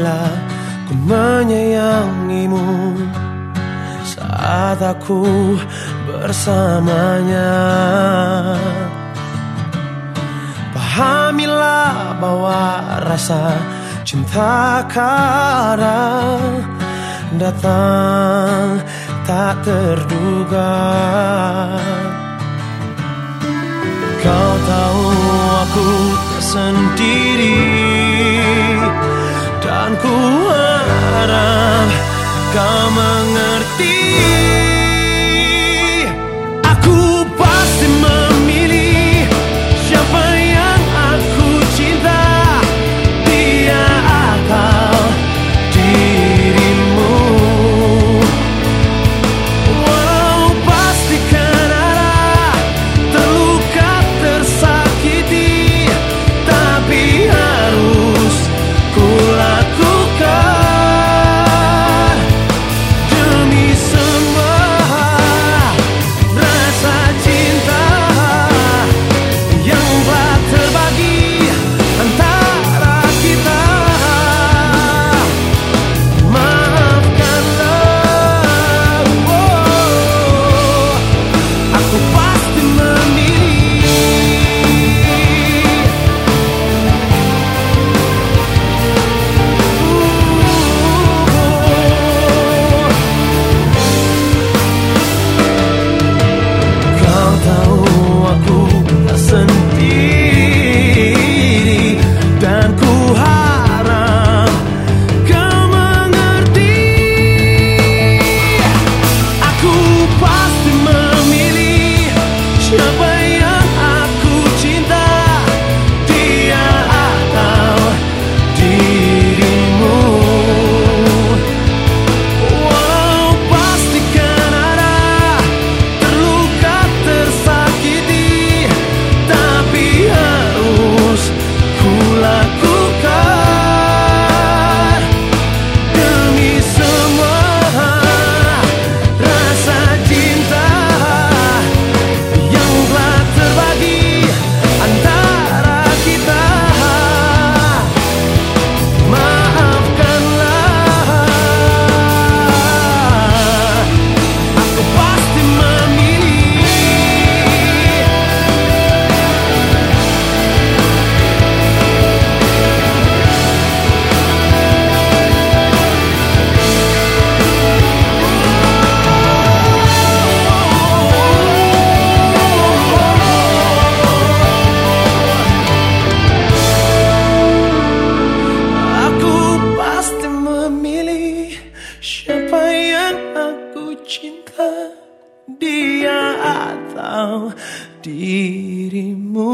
bila ku menyayangimu Saat aku bersamanya. Pahamilah bahwa rasa cinta kadang datang tak terduga. Kau tahu aku tak sendiri Dan ku harap kau mengerti cinta dirimu